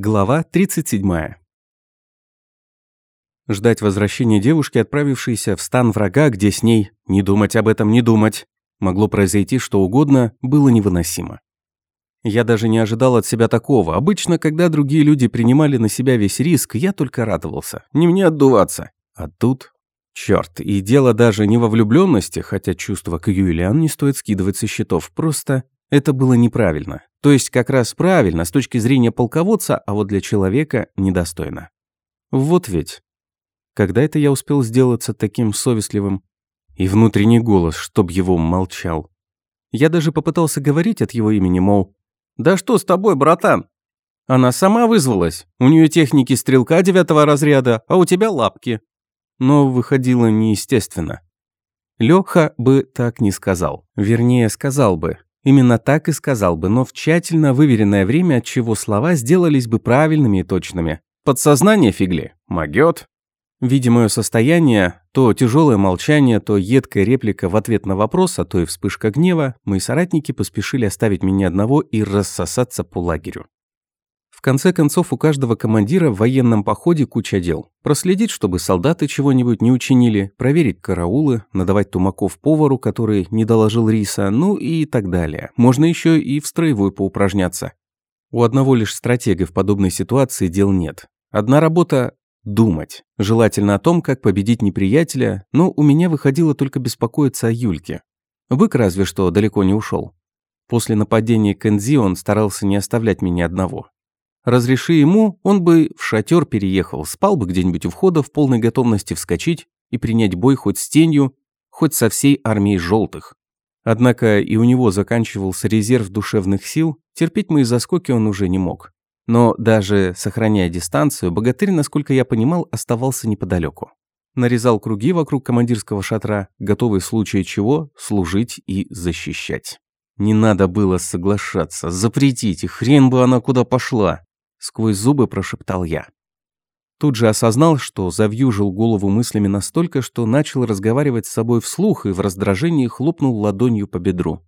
Глава 37. Ждать возвращения девушки, отправившейся в стан врага, где с ней «не думать об этом, не думать», могло произойти что угодно, было невыносимо. Я даже не ожидал от себя такого. Обычно, когда другие люди принимали на себя весь риск, я только радовался. Не мне отдуваться. А тут... Черт, и дело даже не во влюбленности, хотя чувство к Юлиан не стоит скидывать со счетов. Просто это было неправильно. То есть как раз правильно с точки зрения полководца, а вот для человека недостойно. Вот ведь. Когда это я успел сделаться таким совестливым? И внутренний голос, чтоб его молчал. Я даже попытался говорить от его имени, мол, «Да что с тобой, братан?» Она сама вызвалась. У нее техники стрелка девятого разряда, а у тебя лапки. Но выходило неестественно. Лёха бы так не сказал. Вернее, сказал бы. Именно так и сказал бы, но в тщательно выверенное время, от чего слова сделались бы правильными и точными. Подсознание фигли. Могёт. Видя мое состояние, то тяжелое молчание, то едкая реплика в ответ на вопрос, а то и вспышка гнева, мои соратники поспешили оставить меня одного и рассосаться по лагерю. В конце концов, у каждого командира в военном походе куча дел. Проследить, чтобы солдаты чего-нибудь не учинили, проверить караулы, надавать тумаков повару, который не доложил риса, ну и так далее. Можно еще и в строевой поупражняться. У одного лишь стратега в подобной ситуации дел нет. Одна работа – думать. Желательно о том, как победить неприятеля, но у меня выходило только беспокоиться о Юльке. Бык разве что далеко не ушел. После нападения Кэнзи он старался не оставлять меня одного. Разреши ему, он бы в шатер переехал, спал бы где-нибудь у входа в полной готовности вскочить и принять бой хоть с тенью, хоть со всей армией желтых. Однако и у него заканчивался резерв душевных сил, терпеть мои заскоки он уже не мог. Но даже сохраняя дистанцию, богатырь, насколько я понимал, оставался неподалеку. Нарезал круги вокруг командирского шатра, готовый в случае чего служить и защищать. Не надо было соглашаться, запретить, и хрен бы она куда пошла. Сквозь зубы прошептал я. Тут же осознал, что завьюжил голову мыслями настолько, что начал разговаривать с собой вслух и в раздражении хлопнул ладонью по бедру.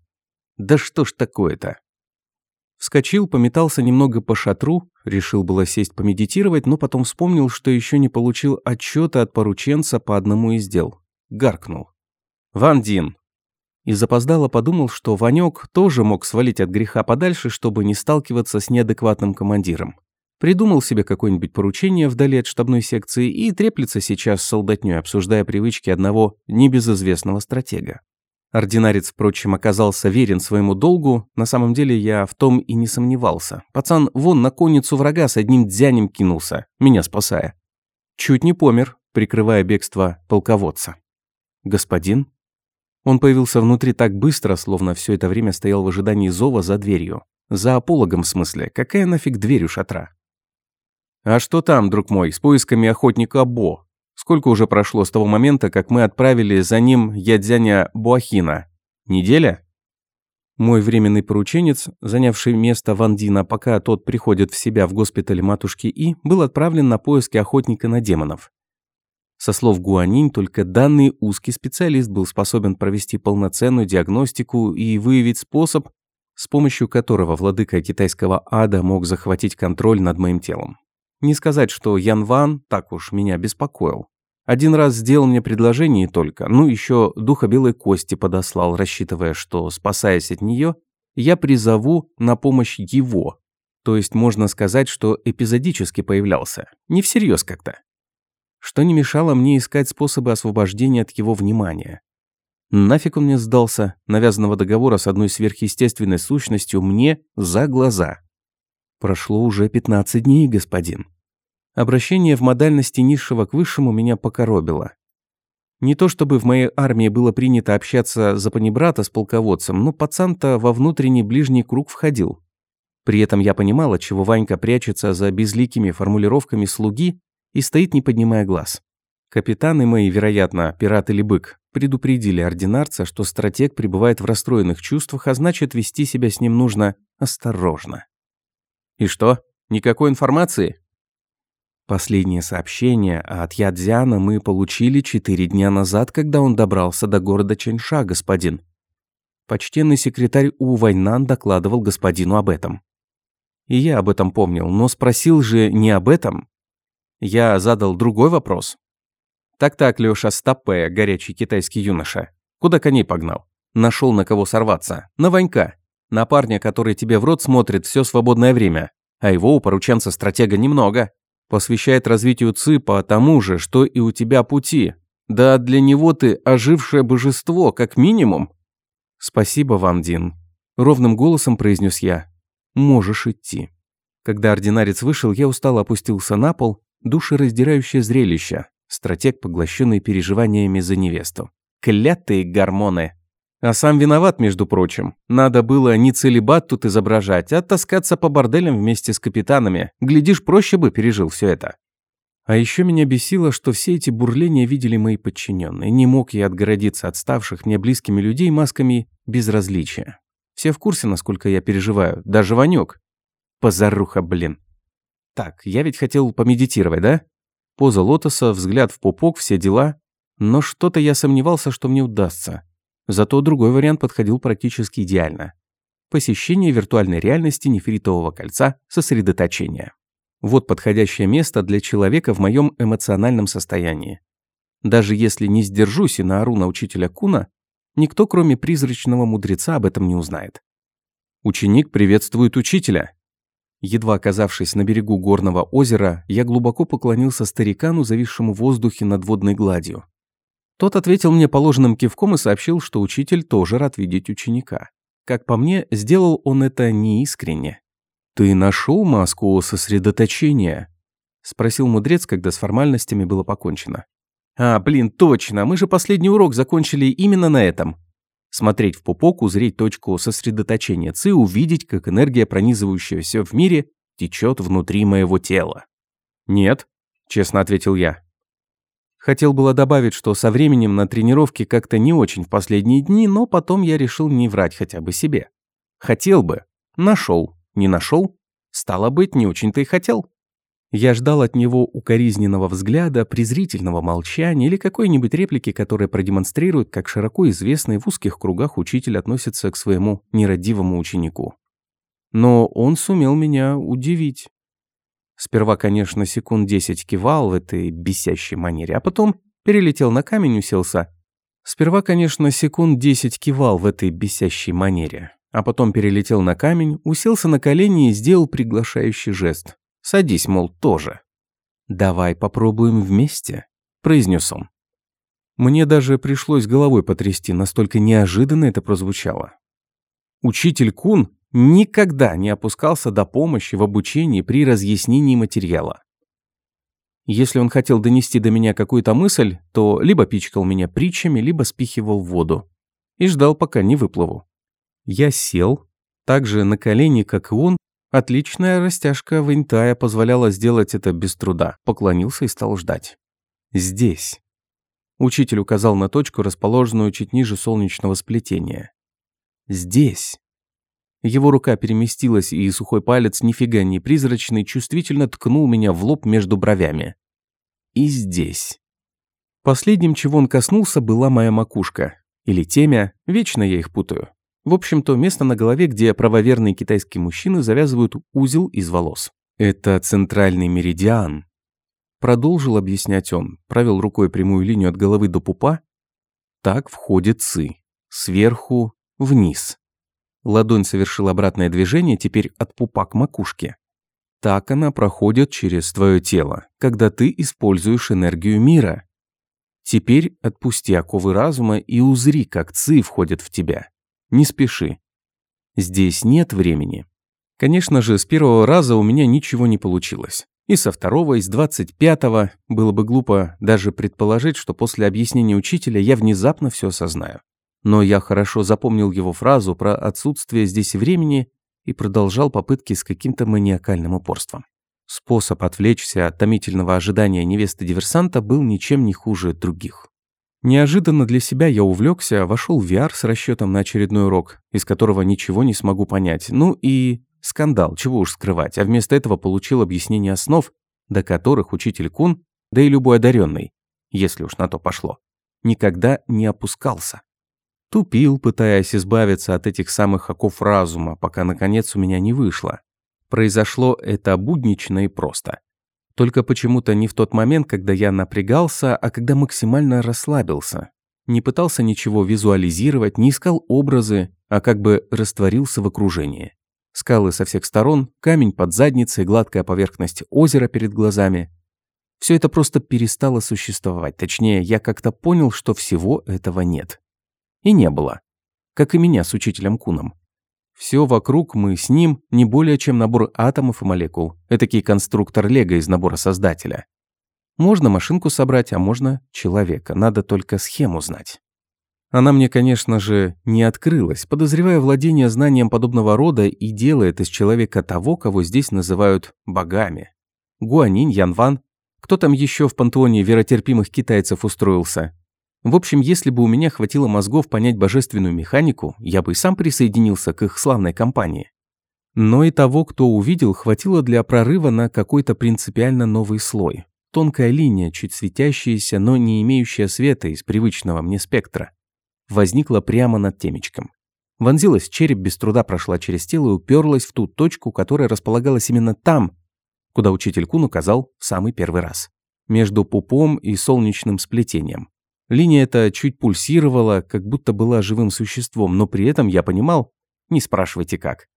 «Да что ж такое-то?» Вскочил, пометался немного по шатру, решил было сесть помедитировать, но потом вспомнил, что еще не получил отчета от порученца по одному из дел. Гаркнул. «Ван Дин, и запоздало подумал, что Ванек тоже мог свалить от греха подальше, чтобы не сталкиваться с неадекватным командиром. Придумал себе какое-нибудь поручение вдали от штабной секции и треплется сейчас с солдатней, обсуждая привычки одного небезызвестного стратега. Ординарец, впрочем, оказался верен своему долгу, на самом деле я в том и не сомневался. Пацан вон на конницу врага с одним дзянем кинулся, меня спасая. Чуть не помер, прикрывая бегство полководца. «Господин?» Он появился внутри так быстро, словно все это время стоял в ожидании зова за дверью. За апологом в смысле. Какая нафиг дверь у шатра? «А что там, друг мой, с поисками охотника Бо? Сколько уже прошло с того момента, как мы отправили за ним ядзяня Буахина? Неделя?» Мой временный порученец, занявший место Вандина, пока тот приходит в себя в госпитале матушки И, был отправлен на поиски охотника на демонов. Со слов Гуанинь, только данный узкий специалист был способен провести полноценную диагностику и выявить способ, с помощью которого владыка китайского ада мог захватить контроль над моим телом. Не сказать, что Ян Ван так уж меня беспокоил. Один раз сделал мне предложение только, ну еще духа белой кости подослал, рассчитывая, что, спасаясь от нее, я призову на помощь его. То есть можно сказать, что эпизодически появлялся. Не всерьез как-то что не мешало мне искать способы освобождения от его внимания. Нафиг он мне сдался, навязанного договора с одной сверхъестественной сущностью мне за глаза. Прошло уже 15 дней, господин. Обращение в модальности низшего к высшему меня покоробило. Не то чтобы в моей армии было принято общаться за панибрата с полководцем, но пацан-то во внутренний ближний круг входил. При этом я понимала, чего Ванька прячется за безликими формулировками слуги и стоит, не поднимая глаз. Капитаны мои, вероятно, пират или бык, предупредили ординарца, что стратег пребывает в расстроенных чувствах, а значит, вести себя с ним нужно осторожно. И что, никакой информации? Последнее сообщение от Ядзяна мы получили четыре дня назад, когда он добрался до города Чэньша, господин. Почтенный секретарь У Вайнан докладывал господину об этом. И я об этом помнил, но спросил же не об этом. Я задал другой вопрос. «Так-так, Лёша, стопе, горячий китайский юноша. Куда коней погнал? Нашел на кого сорваться. На Ванька. На парня, который тебе в рот смотрит все свободное время. А его у порученца-стратега немного. Посвящает развитию ЦИ по тому же, что и у тебя пути. Да для него ты ожившее божество, как минимум. Спасибо вам, Дин. Ровным голосом произнес я. Можешь идти. Когда ординарец вышел, я устало опустился на пол, душераздирающее зрелище. Стратег, поглощенный переживаниями за невесту. Клятые гормоны. А сам виноват, между прочим. Надо было не целебат тут изображать, а таскаться по борделям вместе с капитанами. Глядишь, проще бы пережил все это. А еще меня бесило, что все эти бурления видели мои подчиненные. Не мог я отгородиться от ставших мне близкими людей масками безразличия. Все в курсе, насколько я переживаю. Даже Ванек. Позаруха, блин. Так, я ведь хотел помедитировать, да? Поза лотоса, взгляд в пупок, все дела. Но что-то я сомневался, что мне удастся. Зато другой вариант подходил практически идеально. Посещение виртуальной реальности нефритового кольца сосредоточения. Вот подходящее место для человека в моем эмоциональном состоянии. Даже если не сдержусь и наору на учителя Куна, никто, кроме призрачного мудреца, об этом не узнает. Ученик приветствует учителя. Едва оказавшись на берегу горного озера, я глубоко поклонился старикану, зависшему в воздухе над водной гладью. Тот ответил мне положенным кивком и сообщил, что учитель тоже рад видеть ученика. Как по мне, сделал он это неискренне. «Ты нашел маску сосредоточения?» — спросил мудрец, когда с формальностями было покончено. «А, блин, точно, мы же последний урок закончили именно на этом. Смотреть в пупок, узреть точку сосредоточения ЦИ, увидеть, как энергия, пронизывающая все в мире, течет внутри моего тела». «Нет», — честно ответил я. Хотел было добавить, что со временем на тренировке как-то не очень в последние дни, но потом я решил не врать хотя бы себе. Хотел бы. Нашел. Не нашел. Стало быть, не очень-то и хотел. Я ждал от него укоризненного взгляда, презрительного молчания или какой-нибудь реплики, которая продемонстрирует, как широко известный в узких кругах учитель относится к своему нерадивому ученику. Но он сумел меня удивить. Сперва, конечно, секунд десять кивал в этой бесящей манере, а потом перелетел на камень, уселся. Сперва, конечно, секунд десять кивал в этой бесящей манере, а потом перелетел на камень, уселся на колени и сделал приглашающий жест. «Садись, мол, тоже». «Давай попробуем вместе», – произнес он. Мне даже пришлось головой потрясти, настолько неожиданно это прозвучало. Учитель Кун никогда не опускался до помощи в обучении при разъяснении материала. Если он хотел донести до меня какую-то мысль, то либо пичкал меня притчами, либо спихивал в воду. И ждал, пока не выплыву. Я сел, так же на колени, как и он. Отличная растяжка винтая позволяла сделать это без труда. Поклонился и стал ждать. Здесь. Учитель указал на точку, расположенную чуть ниже солнечного сплетения. Здесь. Его рука переместилась, и сухой палец, нифига не призрачный, чувствительно ткнул меня в лоб между бровями. И здесь. Последним, чего он коснулся, была моя макушка. Или темя, вечно я их путаю. В общем-то, место на голове, где правоверные китайские мужчины завязывают узел из волос. Это центральный меридиан. Продолжил объяснять он, провел рукой прямую линию от головы до пупа. Так входит ци. Сверху вниз. Ладонь совершила обратное движение, теперь от пупа к макушке. Так она проходит через твое тело, когда ты используешь энергию мира. Теперь отпусти оковы разума и узри, как ци входит в тебя. Не спеши. Здесь нет времени. Конечно же, с первого раза у меня ничего не получилось. И со второго, и с двадцать пятого было бы глупо даже предположить, что после объяснения учителя я внезапно все осознаю. Но я хорошо запомнил его фразу про отсутствие здесь времени и продолжал попытки с каким-то маниакальным упорством. Способ отвлечься от томительного ожидания невесты-диверсанта был ничем не хуже других. Неожиданно для себя я увлекся, вошел в VR с расчетом на очередной урок, из которого ничего не смогу понять. Ну и скандал, чего уж скрывать, а вместо этого получил объяснение основ, до которых учитель Кун, да и любой одаренный, если уж на то пошло, никогда не опускался. Тупил, пытаясь избавиться от этих самых оков разума, пока наконец у меня не вышло. Произошло это буднично и просто. Только почему-то не в тот момент, когда я напрягался, а когда максимально расслабился. Не пытался ничего визуализировать, не искал образы, а как бы растворился в окружении. Скалы со всех сторон, камень под задницей, гладкая поверхность озера перед глазами. Все это просто перестало существовать. Точнее, я как-то понял, что всего этого нет. И не было. Как и меня с учителем Куном. Все вокруг мы с ним не более чем набор атомов и молекул. Этакий конструктор Лего из набора создателя. Можно машинку собрать, а можно человека. Надо только схему знать. Она мне, конечно же, не открылась, подозревая владение знанием подобного рода и делает из человека того, кого здесь называют богами. Гуанинь, Янван, кто там еще в пантеоне веротерпимых китайцев устроился? В общем, если бы у меня хватило мозгов понять божественную механику, я бы и сам присоединился к их славной компании. Но и того, кто увидел, хватило для прорыва на какой-то принципиально новый слой. Тонкая линия, чуть светящаяся, но не имеющая света из привычного мне спектра. Возникла прямо над темечком. Вонзилась череп, без труда прошла через тело и уперлась в ту точку, которая располагалась именно там, куда учитель Кун указал в самый первый раз. Между пупом и солнечным сплетением. Линия эта чуть пульсировала, как будто была живым существом, но при этом я понимал, не спрашивайте как,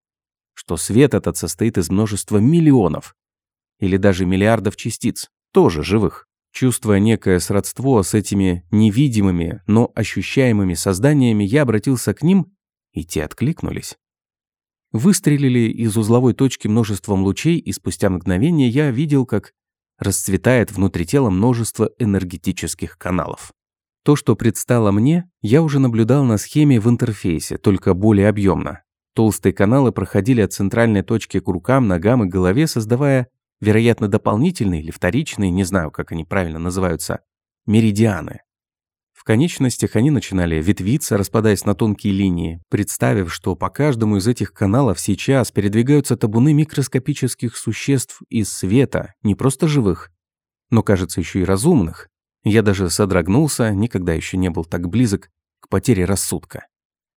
что свет этот состоит из множества миллионов или даже миллиардов частиц, тоже живых. Чувствуя некое сродство с этими невидимыми, но ощущаемыми созданиями, я обратился к ним, и те откликнулись. Выстрелили из узловой точки множеством лучей, и спустя мгновение я видел, как расцветает внутри тела множество энергетических каналов. То, что предстало мне, я уже наблюдал на схеме в интерфейсе, только более объемно. Толстые каналы проходили от центральной точки к рукам, ногам и голове, создавая, вероятно, дополнительные или вторичные, не знаю, как они правильно называются, меридианы. В конечностях они начинали ветвиться, распадаясь на тонкие линии, представив, что по каждому из этих каналов сейчас передвигаются табуны микроскопических существ из света, не просто живых, но, кажется, еще и разумных, я даже содрогнулся, никогда еще не был так близок к потере рассудка.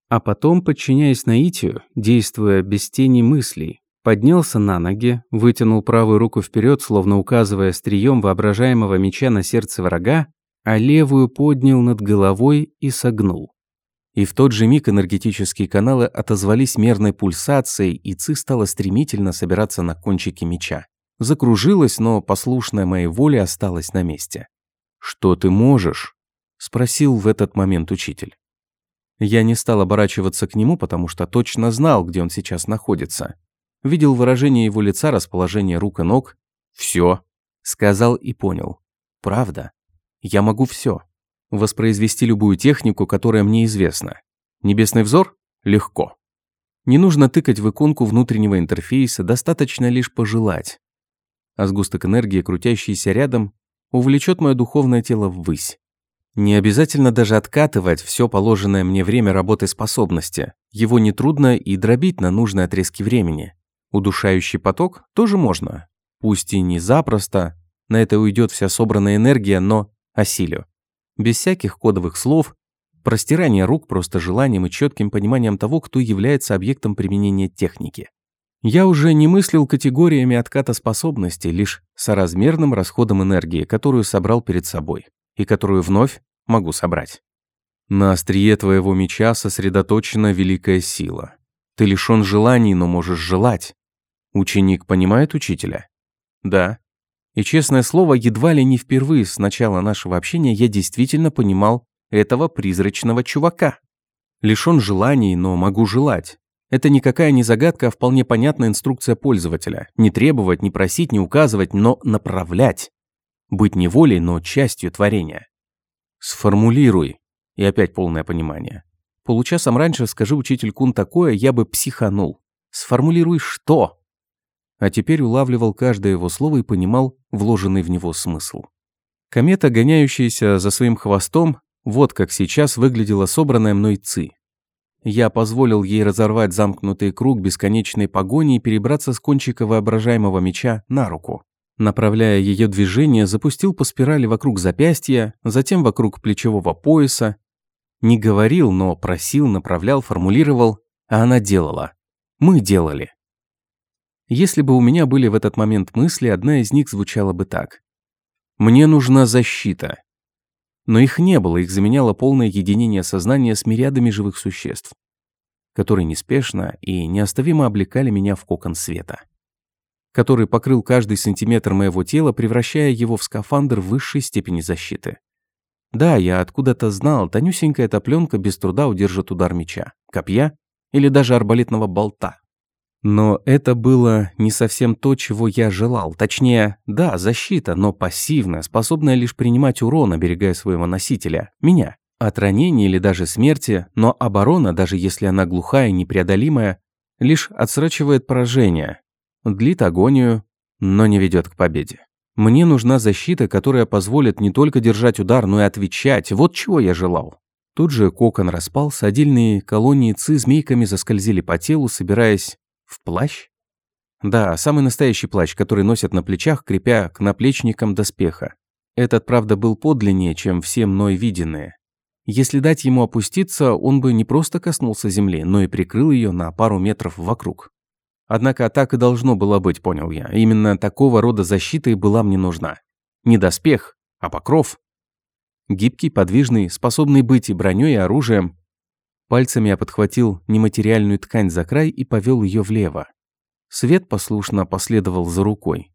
А потом, подчиняясь наитию, действуя без тени мыслей, поднялся на ноги, вытянул правую руку вперед, словно указывая стрием воображаемого меча на сердце врага, а левую поднял над головой и согнул. И в тот же миг энергетические каналы отозвались мерной пульсацией, и ци стала стремительно собираться на кончике меча. Закружилась, но послушная моей воле осталась на месте. «Что ты можешь?» – спросил в этот момент учитель. Я не стал оборачиваться к нему, потому что точно знал, где он сейчас находится. Видел выражение его лица, расположение рук и ног. «Все», – сказал и понял. «Правда. Я могу все. Воспроизвести любую технику, которая мне известна. Небесный взор? Легко. Не нужно тыкать в иконку внутреннего интерфейса, достаточно лишь пожелать. А сгусток энергии, крутящийся рядом, увлечет мое духовное тело ввысь. Не обязательно даже откатывать все положенное мне время работы способности. Его нетрудно и дробить на нужные отрезки времени. Удушающий поток тоже можно. Пусть и не запросто, на это уйдет вся собранная энергия, но осилю. Без всяких кодовых слов, простирание рук просто желанием и четким пониманием того, кто является объектом применения техники. Я уже не мыслил категориями отката способностей, лишь соразмерным расходом энергии, которую собрал перед собой, и которую вновь могу собрать. На острие твоего меча сосредоточена великая сила. Ты лишён желаний, но можешь желать. Ученик понимает учителя? Да. И честное слово, едва ли не впервые с начала нашего общения я действительно понимал этого призрачного чувака. Лишён желаний, но могу желать. Это никакая не загадка, а вполне понятная инструкция пользователя. Не требовать, не просить, не указывать, но направлять. Быть не волей, но частью творения. Сформулируй. И опять полное понимание. Получасом раньше скажи учитель Кун такое, я бы психанул. Сформулируй что? А теперь улавливал каждое его слово и понимал вложенный в него смысл. Комета, гоняющаяся за своим хвостом, вот как сейчас выглядела собранная мной ци. Я позволил ей разорвать замкнутый круг бесконечной погони и перебраться с кончика воображаемого меча на руку. Направляя ее движение, запустил по спирали вокруг запястья, затем вокруг плечевого пояса. Не говорил, но просил, направлял, формулировал, а она делала. Мы делали. Если бы у меня были в этот момент мысли, одна из них звучала бы так. «Мне нужна защита». Но их не было, их заменяло полное единение сознания с мириадами живых существ, которые неспешно и неоставимо облекали меня в кокон света, который покрыл каждый сантиметр моего тела, превращая его в скафандр высшей степени защиты. Да, я откуда-то знал, тонюсенькая эта пленка без труда удержит удар меча, копья или даже арбалетного болта. Но это было не совсем то, чего я желал. Точнее, да, защита, но пассивная, способная лишь принимать урон, оберегая своего носителя, меня, от ранения или даже смерти, но оборона, даже если она глухая и непреодолимая, лишь отсрочивает поражение, длит агонию, но не ведет к победе. Мне нужна защита, которая позволит не только держать удар, но и отвечать. Вот чего я желал. Тут же кокон распался, отдельные колонии ци змейками заскользили по телу, собираясь в плащ? Да, самый настоящий плащ, который носят на плечах, крепя к наплечникам доспеха. Этот, правда, был подлиннее, чем все мной виденные. Если дать ему опуститься, он бы не просто коснулся земли, но и прикрыл ее на пару метров вокруг. Однако так и должно было быть, понял я. Именно такого рода защита и была мне нужна. Не доспех, а покров. Гибкий, подвижный, способный быть и броней, и оружием. Пальцами я подхватил нематериальную ткань за край и повел ее влево. Свет послушно последовал за рукой.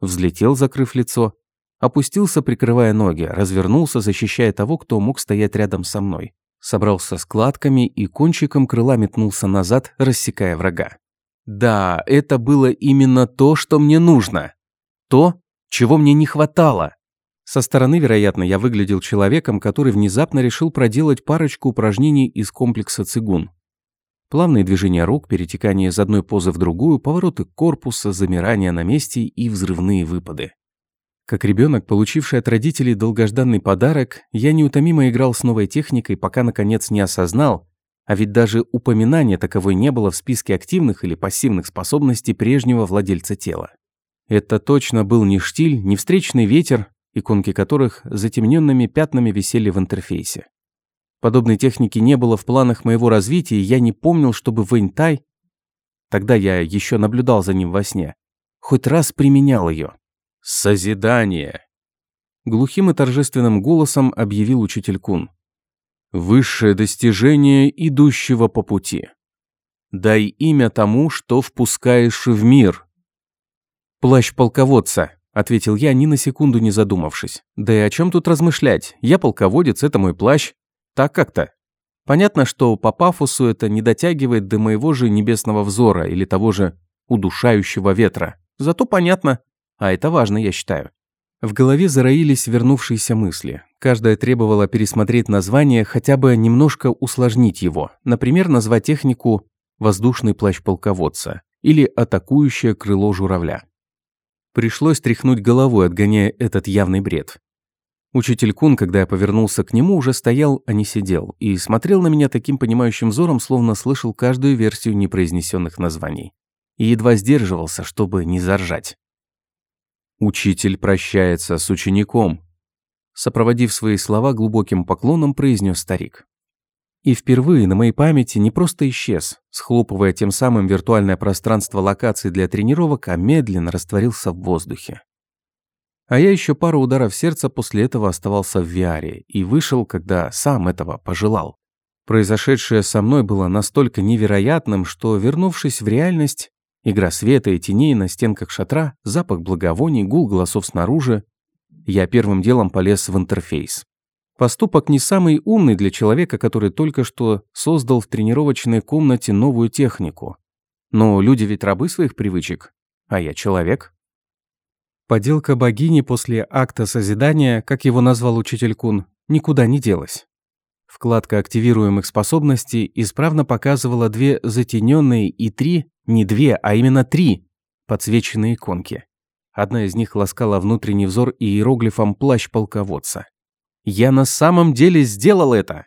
Взлетел, закрыв лицо, опустился, прикрывая ноги, развернулся, защищая того, кто мог стоять рядом со мной. Собрался складками и кончиком крыла метнулся назад, рассекая врага. Да, это было именно то, что мне нужно. То, чего мне не хватало. Со стороны, вероятно, я выглядел человеком, который внезапно решил проделать парочку упражнений из комплекса цигун. Плавные движения рук, перетекание из одной позы в другую, повороты корпуса, замирание на месте и взрывные выпады. Как ребенок, получивший от родителей долгожданный подарок, я неутомимо играл с новой техникой, пока наконец не осознал, а ведь даже упоминания таковой не было в списке активных или пассивных способностей прежнего владельца тела. Это точно был не штиль, не встречный ветер, иконки которых затемненными пятнами висели в интерфейсе. Подобной техники не было в планах моего развития, и я не помнил, чтобы Вэньтай, тогда я еще наблюдал за ним во сне, хоть раз применял ее. «Созидание!» Глухим и торжественным голосом объявил учитель Кун. «Высшее достижение идущего по пути. Дай имя тому, что впускаешь в мир». Плащ полководца ответил я, ни на секунду не задумавшись. Да и о чем тут размышлять? Я полководец, это мой плащ. Так как-то. Понятно, что по пафосу это не дотягивает до моего же небесного взора или того же удушающего ветра. Зато понятно, а это важно, я считаю. В голове зароились вернувшиеся мысли. Каждая требовала пересмотреть название, хотя бы немножко усложнить его. Например, назвать технику «воздушный плащ полководца» или «атакующее крыло журавля». Пришлось тряхнуть головой, отгоняя этот явный бред. Учитель Кун, когда я повернулся к нему, уже стоял, а не сидел, и смотрел на меня таким понимающим взором, словно слышал каждую версию непроизнесенных названий. И едва сдерживался, чтобы не заржать. «Учитель прощается с учеником», сопроводив свои слова глубоким поклоном, произнес старик. И впервые на моей памяти не просто исчез, схлопывая тем самым виртуальное пространство локаций для тренировок, а медленно растворился в воздухе. А я еще пару ударов сердца после этого оставался в VR и вышел, когда сам этого пожелал. Произошедшее со мной было настолько невероятным, что, вернувшись в реальность, игра света и теней на стенках шатра, запах благовоний, гул голосов снаружи, я первым делом полез в интерфейс. Поступок не самый умный для человека, который только что создал в тренировочной комнате новую технику. Но люди ведь рабы своих привычек, а я человек. Поделка богини после акта созидания, как его назвал учитель Кун, никуда не делась. Вкладка активируемых способностей исправно показывала две затененные и три, не две, а именно три, подсвеченные иконки. Одна из них ласкала внутренний взор иероглифом «плащ полководца». Я на самом деле сделал это.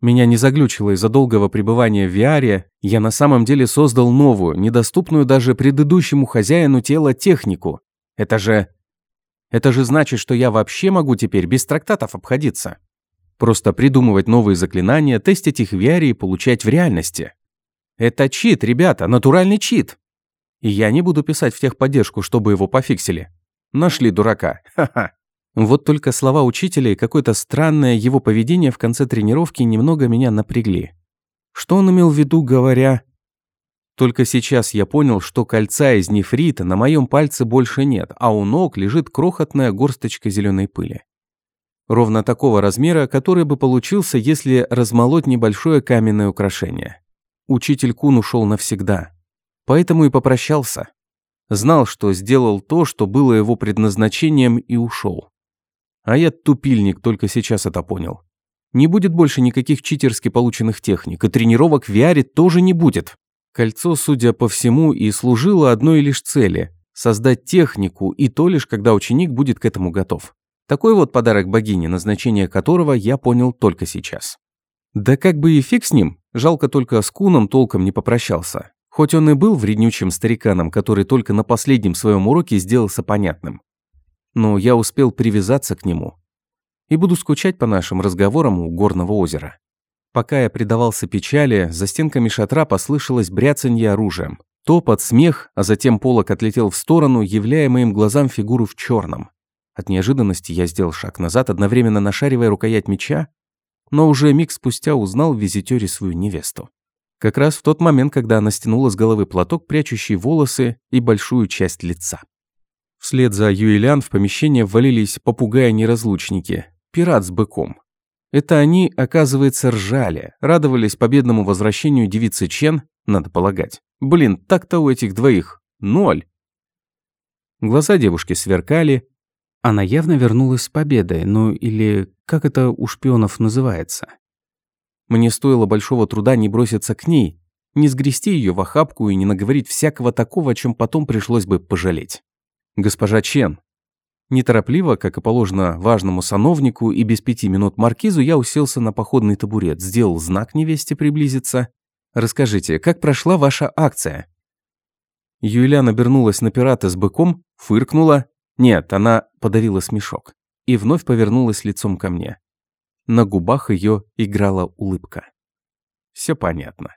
Меня не заглючило из-за долгого пребывания в VR, я на самом деле создал новую, недоступную даже предыдущему хозяину тела технику. Это же... Это же значит, что я вообще могу теперь без трактатов обходиться. Просто придумывать новые заклинания, тестить их в VR и получать в реальности. Это чит, ребята, натуральный чит. И я не буду писать в техподдержку, чтобы его пофиксили. Нашли дурака. Ха-ха. Вот только слова учителя и какое-то странное его поведение в конце тренировки немного меня напрягли. Что он имел в виду, говоря... Только сейчас я понял, что кольца из нефрита на моем пальце больше нет, а у ног лежит крохотная горсточка зеленой пыли. Ровно такого размера, который бы получился, если размолоть небольшое каменное украшение. Учитель Кун ушел навсегда. Поэтому и попрощался. Знал, что сделал то, что было его предназначением, и ушел. А я тупильник, только сейчас это понял. Не будет больше никаких читерски полученных техник, и тренировок в VR тоже не будет. Кольцо, судя по всему, и служило одной лишь цели – создать технику, и то лишь, когда ученик будет к этому готов. Такой вот подарок богине, назначение которого я понял только сейчас. Да как бы и фиг с ним, жалко только с Куном толком не попрощался. Хоть он и был вреднючим стариканом, который только на последнем своем уроке сделался понятным но я успел привязаться к нему. И буду скучать по нашим разговорам у горного озера. Пока я предавался печали, за стенками шатра послышалось бряцанье оружием. Топот, смех, а затем полок отлетел в сторону, являя моим глазам фигуру в черном. От неожиданности я сделал шаг назад, одновременно нашаривая рукоять меча, но уже миг спустя узнал в визитёре свою невесту. Как раз в тот момент, когда она стянула с головы платок, прячущий волосы и большую часть лица. Вслед за Юэлян в помещение ввалились попугаи-неразлучники, пират с быком. Это они, оказывается, ржали, радовались победному возвращению девицы Чен, надо полагать. Блин, так-то у этих двоих ноль. Глаза девушки сверкали. Она явно вернулась с победой, ну или как это у шпионов называется. Мне стоило большого труда не броситься к ней, не сгрести ее в охапку и не наговорить всякого такого, о чем потом пришлось бы пожалеть. «Госпожа Чен». Неторопливо, как и положено важному сановнику и без пяти минут маркизу, я уселся на походный табурет, сделал знак невесте приблизиться. «Расскажите, как прошла ваша акция?» Юлиан обернулась на пирата с быком, фыркнула. Нет, она подавила смешок. И вновь повернулась лицом ко мне. На губах ее играла улыбка. Все понятно.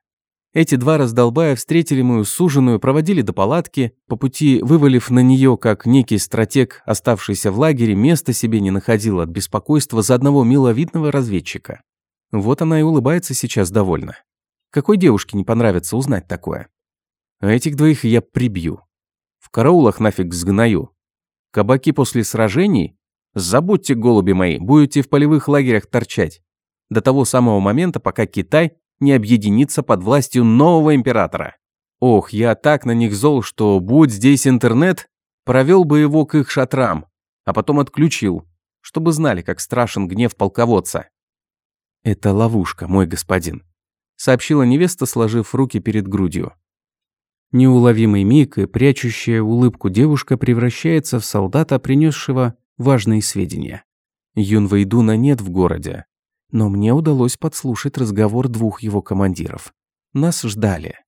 Эти два раздолбая встретили мою суженую, проводили до палатки, по пути вывалив на нее, как некий стратег, оставшийся в лагере, место себе не находил от беспокойства за одного миловидного разведчика. Вот она и улыбается сейчас довольно. Какой девушке не понравится узнать такое? А этих двоих я прибью. В караулах нафиг сгною. Кабаки после сражений? Забудьте, голуби мои, будете в полевых лагерях торчать. До того самого момента, пока Китай не объединиться под властью нового императора. Ох, я так на них зол, что будь здесь интернет, провел бы его к их шатрам, а потом отключил, чтобы знали, как страшен гнев полководца. «Это ловушка, мой господин», — сообщила невеста, сложив руки перед грудью. Неуловимый миг и прячущая улыбку девушка превращается в солдата, принесшего важные сведения. Юн Вейдуна нет в городе, но мне удалось подслушать разговор двух его командиров. Нас ждали.